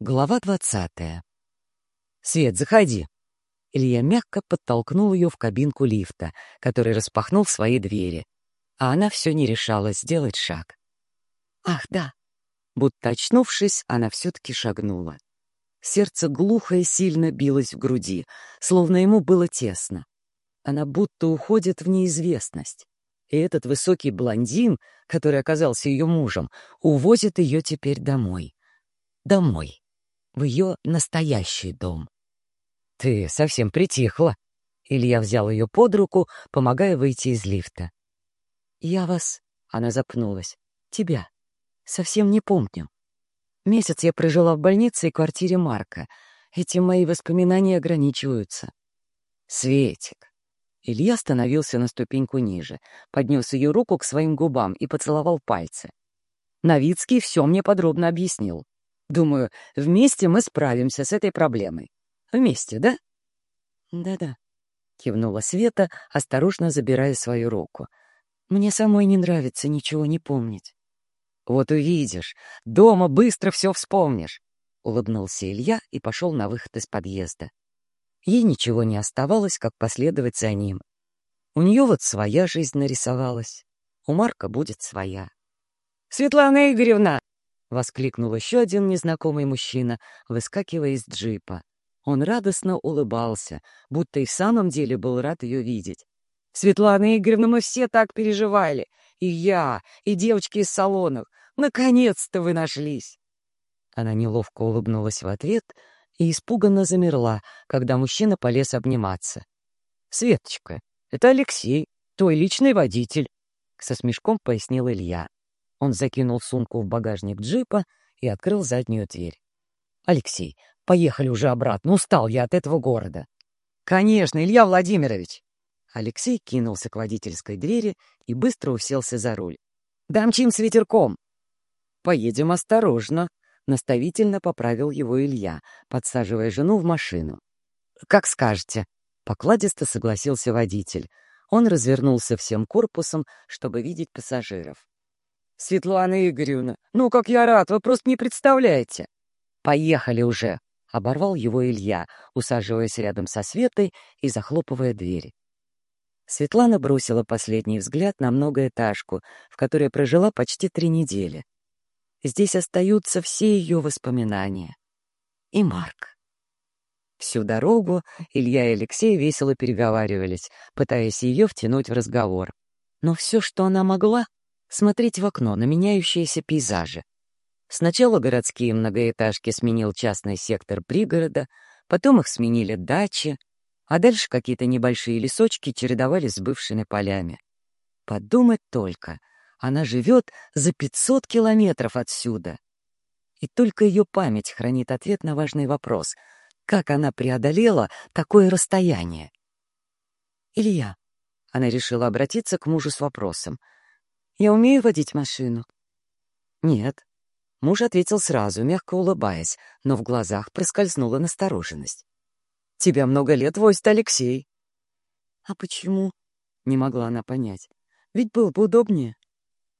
Глава двадцатая. «Свет, заходи!» Илья мягко подтолкнул ее в кабинку лифта, который распахнул свои двери. А она все не решалась сделать шаг. «Ах, да!» Будто очнувшись, она все-таки шагнула. Сердце глухо и сильно билось в груди, словно ему было тесно. Она будто уходит в неизвестность. И этот высокий блондин, который оказался ее мужем, увозит ее теперь домой. Домой в ее настоящий дом. «Ты совсем притихла». Илья взял ее под руку, помогая выйти из лифта. «Я вас...» — она запнулась. «Тебя. Совсем не помню. Месяц я прожила в больнице и квартире Марка. Эти мои воспоминания ограничиваются». «Светик». Илья остановился на ступеньку ниже, поднес ее руку к своим губам и поцеловал пальцы. Новицкий все мне подробно объяснил. Думаю, вместе мы справимся с этой проблемой. Вместе, да? Да-да, кивнула Света, осторожно забирая свою руку. Мне самой не нравится ничего не помнить. Вот увидишь, дома быстро все вспомнишь. Улыбнулся Илья и пошел на выход из подъезда. Ей ничего не оставалось, как последовать за ним. У нее вот своя жизнь нарисовалась, у Марка будет своя. «Светлана Игоревна!» — воскликнул еще один незнакомый мужчина, выскакивая из джипа. Он радостно улыбался, будто и в самом деле был рад ее видеть. «Светлана Игоревна, мы все так переживали. И я, и девочки из салонов. Наконец-то вы нашлись!» Она неловко улыбнулась в ответ и испуганно замерла, когда мужчина полез обниматься. «Светочка, это Алексей, твой личный водитель», — со смешком пояснил Илья. Он закинул сумку в багажник джипа и открыл заднюю дверь. «Алексей, поехали уже обратно. Устал я от этого города». «Конечно, Илья Владимирович!» Алексей кинулся к водительской двери и быстро уселся за руль. «Дамчим с ветерком!» «Поедем осторожно», — наставительно поправил его Илья, подсаживая жену в машину. «Как скажете», — покладисто согласился водитель. Он развернулся всем корпусом, чтобы видеть пассажиров. «Светлана Игоревна, ну как я рад, вы просто не представляете!» «Поехали уже!» — оборвал его Илья, усаживаясь рядом со Светой и захлопывая двери. Светлана бросила последний взгляд на многоэтажку, в которой прожила почти три недели. Здесь остаются все ее воспоминания. И Марк. Всю дорогу Илья и Алексей весело переговаривались, пытаясь ее втянуть в разговор. Но все, что она могла, смотреть в окно на меняющиеся пейзажи. Сначала городские многоэтажки сменил частный сектор пригорода, потом их сменили дачи, а дальше какие-то небольшие лесочки чередовались с бывшими полями. Подумать только, она живет за 500 километров отсюда. И только ее память хранит ответ на важный вопрос — как она преодолела такое расстояние? «Илья», — она решила обратиться к мужу с вопросом — я умею водить машину?» «Нет». Муж ответил сразу, мягко улыбаясь, но в глазах проскользнула настороженность. «Тебя много лет возит Алексей». «А почему?» — не могла она понять. «Ведь было бы удобнее».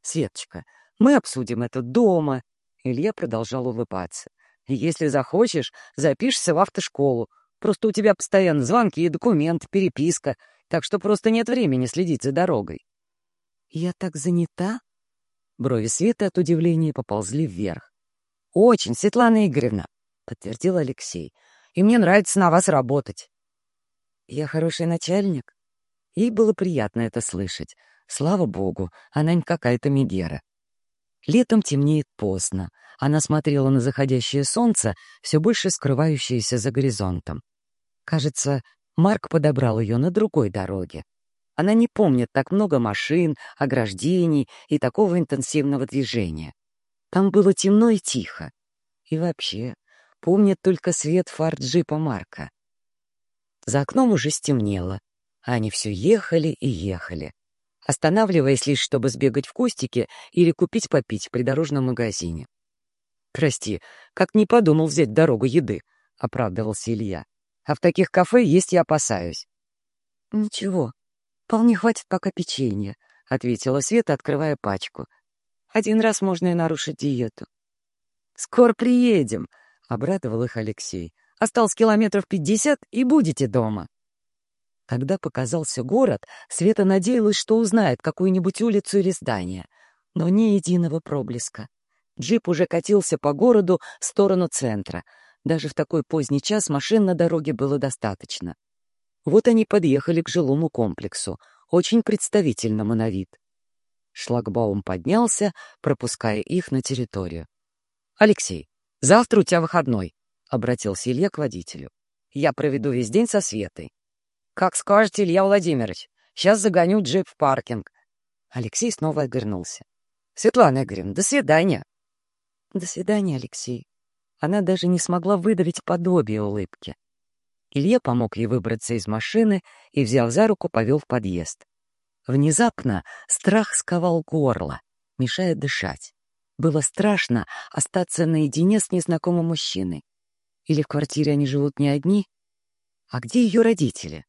«Светочка, мы обсудим это дома». Илья продолжал улыбаться. «Если захочешь, запишешься в автошколу. Просто у тебя постоянно звонки и документы, переписка, так что просто нет времени следить за дорогой». «Я так занята?» Брови Светы от удивления поползли вверх. «Очень, Светлана Игоревна», — подтвердил Алексей. «И мне нравится на вас работать». «Я хороший начальник?» Ей было приятно это слышать. Слава богу, она не какая-то Мегера. Летом темнеет поздно. Она смотрела на заходящее солнце, все больше скрывающееся за горизонтом. Кажется, Марк подобрал ее на другой дороге. Она не помнит так много машин, ограждений и такого интенсивного движения. Там было темно и тихо. И вообще, помнит только свет фар джипа Марка. За окном уже стемнело, а они все ехали и ехали, останавливаясь лишь, чтобы сбегать в кустики или купить попить в придорожном магазине. «Прости, как не подумал взять дорогу еды», — оправдывался Илья. «А в таких кафе есть я опасаюсь». «Ничего, «Вполне хватит пока печенья», — ответила Света, открывая пачку. «Один раз можно и нарушить диету». «Скоро приедем», —— обрадовал их Алексей. «Осталось километров пятьдесят, и будете дома». Когда показался город, Света надеялась, что узнает какую-нибудь улицу или здание, но ни единого проблеска. Джип уже катился по городу в сторону центра. Даже в такой поздний час машин на дороге было достаточно. Вот они подъехали к жилому комплексу, очень представительному на вид. Шлагбаум поднялся, пропуская их на территорию. «Алексей, завтра у тебя выходной», — обратился Илья к водителю. «Я проведу весь день со Светой. «Как скажете, Илья Владимирович. Сейчас загоню джип в паркинг». Алексей снова обернулся. «Светлана Игоревна, до свидания». «До свидания, Алексей». Она даже не смогла выдавить подобие улыбки. Илья помог ей выбраться из машины и, взяв за руку, повел в подъезд. Внезапно страх сковал горло, мешая дышать. Было страшно остаться наедине с незнакомым мужчиной. Или в квартире они живут не одни? А где ее родители?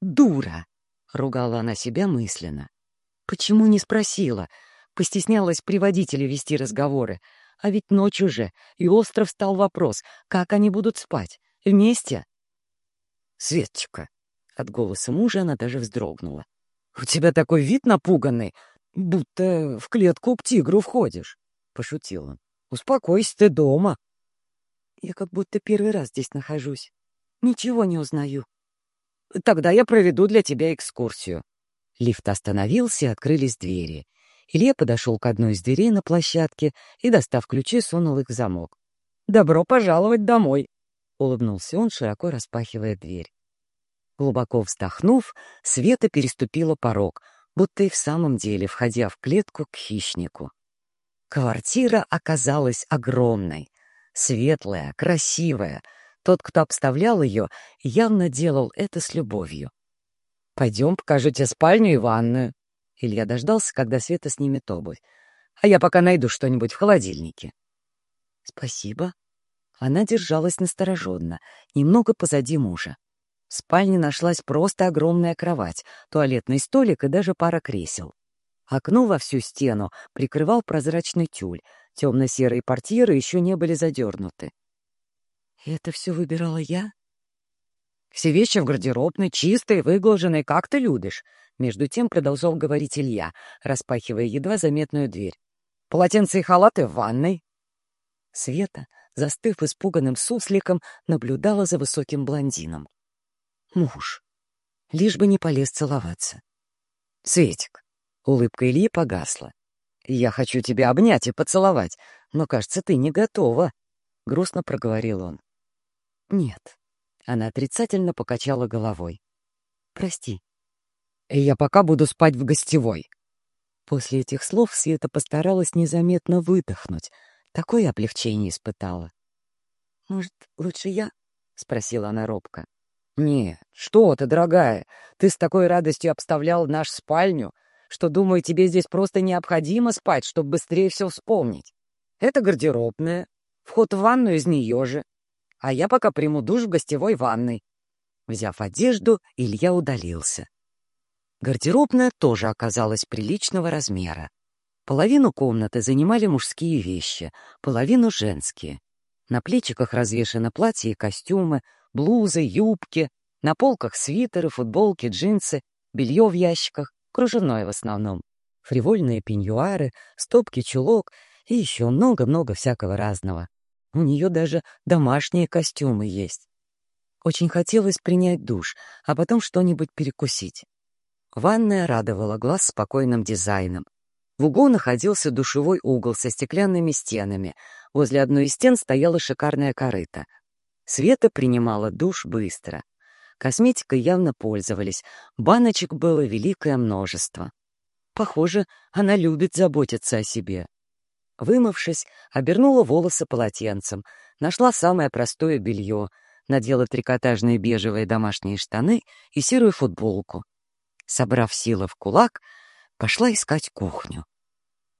«Дура!» — ругала она себя мысленно. «Почему не спросила?» Постеснялась при водителе вести разговоры. А ведь ночь уже, и остров стал вопрос, как они будут спать? Вместе? «Светочка!» — от голоса мужа она даже вздрогнула. «У тебя такой вид напуганный, будто в клетку к тигру входишь!» — пошутил он. «Успокойся, ты дома!» «Я как будто первый раз здесь нахожусь. Ничего не узнаю», Тогда я проведу для тебя экскурсию». Лифт остановился, открылись двери. Илья подошел к одной из дверей на площадке и, достав ключи, сунул их в замок. «Добро пожаловать домой!» — улыбнулся он, широко распахивая дверь. Глубоко вздохнув, Света переступила порог, будто и в самом деле входя в клетку к хищнику. Квартира оказалась огромной, светлая, красивая — тот, кто обставлял ее, явно делал это с любовью. «Пойдем, покажу тебе спальню и ванную». Илья дождался, когда Света снимет обувь. «А я пока найду что-нибудь в холодильнике». «Спасибо». Она держалась настороженно, немного позади мужа. В спальне нашлась просто огромная кровать, туалетный столик и даже пара кресел. Окно во всю стену прикрывал прозрачный тюль, темно-серые портьеры еще не были задернуты. Это все выбирала я? Все вещи в гардеробной, чистые, выглаженные, как ты любишь. Между тем продолжал говорить Илья, распахивая едва заметную дверь. Полотенце и халаты в ванной. Света, застыв испуганным сусликом, наблюдала за высоким блондином. Муж. Лишь бы не полез целоваться. Светик. Улыбка Ильи погасла. «Я хочу тебя обнять и поцеловать, но, кажется, ты не готова», — грустно проговорил он. «Нет». Она отрицательно покачала головой. «Прости». «Я пока буду спать в гостевой». После этих слов Света постаралась незаметно выдохнуть. Такое облегчение испытала. «Может, лучше я?» — спросила она робко. «Нет, что ты, дорогая, ты с такой радостью обставлял наш спальню, что, думаю, тебе здесь просто необходимо спать, чтобы быстрее все вспомнить. Это гардеробная, вход в ванну из нее же, а я пока приму душ в гостевой ванной». Взяв одежду, Илья удалился. Гардеробная тоже оказалась приличного размера. Половину комнаты занимали мужские вещи, половину — женские. На плечиках развешаны платья и костюмы, блузы, юбки, на полках свитеры, футболки, джинсы, белье в ящиках, кружевное в основном, фривольные пеньюары, стопки чулок и еще много-много всякого разного. У нее даже домашние костюмы есть. Очень хотелось принять душ, а потом что-нибудь перекусить. Ванная радовала глаз спокойным дизайном. В углу находился душевой угол со стеклянными стенами. Возле одной из стен стояла шикарная корыта. Света принимала душ быстро. Косметикой явно пользовались. Баночек было великое множество. Похоже, она любит заботиться о себе. Вымывшись, обернула волосы полотенцем, нашла самое простое белье, надела трикотажные бежевые домашние штаны и серую футболку. Собрав силы в кулак, пошла искать кухню.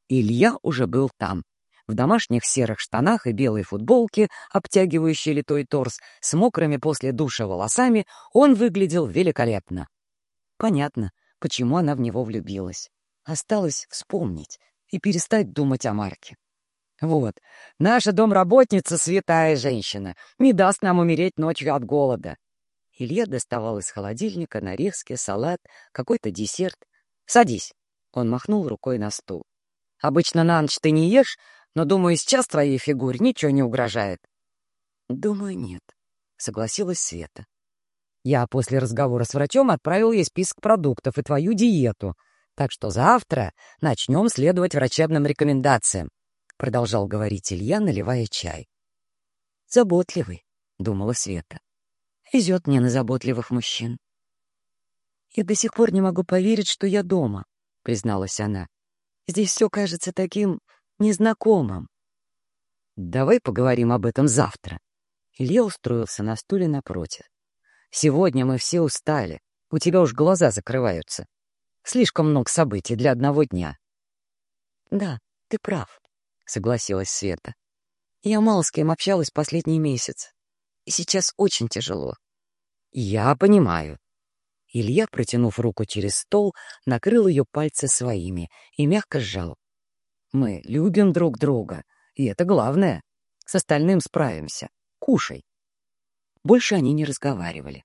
Илья уже был там. В домашних серых штанах и белой футболке, обтягивающей литой торс, с мокрыми после душа волосами, он выглядел великолепно. Понятно, почему она в него влюбилась. Осталось вспомнить, и перестать думать о Марке. Вот, наша домработница — святая женщина, не даст нам умереть ночью от голода. Илья доставал из холодильника нарезки, салат, какой-то десерт. «Садись!» — он махнул рукой на стул. «Обычно на ночь ты не ешь, но, думаю, сейчас твоей фигуре ничего не угрожает». «Думаю, нет», — согласилась Света. «Я после разговора с врачом отправил ей список продуктов и твою диету, так что завтра начнем следовать врачебным рекомендациям продолжал говорить Илья, наливая чай. «Заботливый», — думала Света. «Везет мне на заботливых мужчин». «Я до сих пор не могу поверить, что я дома», — призналась она. «Здесь все кажется таким незнакомым». «Давай поговорим об этом завтра». Илья устроился на стуле напротив. «Сегодня мы все устали. У тебя уж глаза закрываются. Слишком много событий для одного дня». «Да, ты прав», — согласилась Света. «Я мало с кем общалась последний месяц. И сейчас очень тяжело». «Я понимаю». Илья, протянув руку через стол, накрыл ее пальцы своими и мягко сжал. «Мы любим друг друга, и это главное. С остальным справимся. Кушай». Больше они не разговаривали.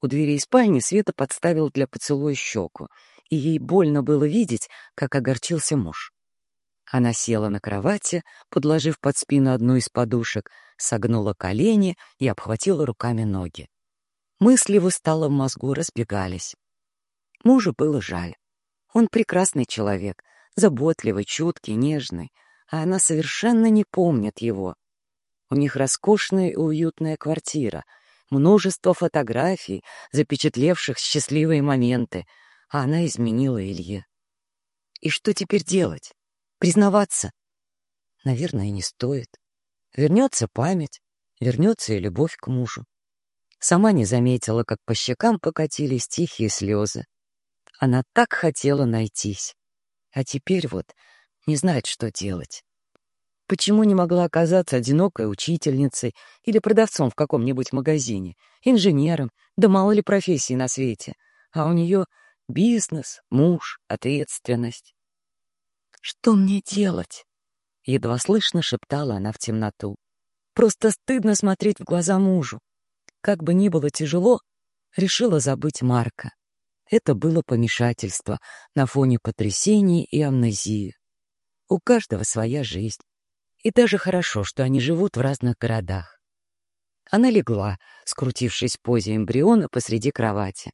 У дверей спальни Света подставил для поцелуя щеку, и ей больно было видеть, как огорчился муж. Она села на кровати, подложив под спину одну из подушек, согнула колени и обхватила руками ноги. Мысли в усталом мозгу разбегались. Мужу было жаль. Он прекрасный человек, заботливый, чуткий, нежный, а она совершенно не помнит его. У них роскошная и уютная квартира, множество фотографий, запечатлевших счастливые моменты, а она изменила Илье. И что теперь делать? Признаваться? Наверное, не стоит. Вернется память, вернется и любовь к мужу. Сама не заметила, как по щекам покатились тихие слезы. Она так хотела найтись. А теперь вот не знает, что делать. Почему не могла оказаться одинокой учительницей или продавцом в каком-нибудь магазине, инженером, да мало ли профессий на свете, а у нее бизнес, муж, ответственность. «Что мне делать?» — едва слышно шептала она в темноту. «Просто стыдно смотреть в глаза мужу. Как бы ни было тяжело, решила забыть Марка. Это было помешательство на фоне потрясений и амнезии. У каждого своя жизнь. И даже хорошо, что они живут в разных городах. Она легла, скрутившись в позе эмбриона посреди кровати.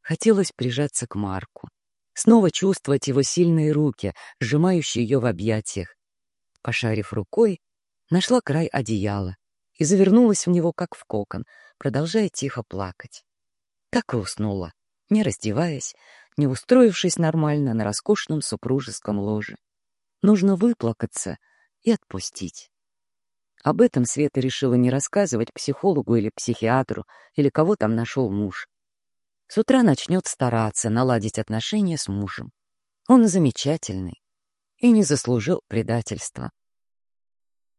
Хотелось прижаться к Марку снова чувствовать его сильные руки, сжимающие ее в объятиях. Пошарив рукой, нашла край одеяла и завернулась в него, как в кокон, продолжая тихо плакать. Так и уснула, не раздеваясь, не устроившись нормально на роскошном супружеском ложе. Нужно выплакаться и отпустить. Об этом Света решила не рассказывать психологу или психиатру, или кого там нашел муж. С утра начнет стараться наладить отношения с мужем. Он замечательный и не заслужил предательства.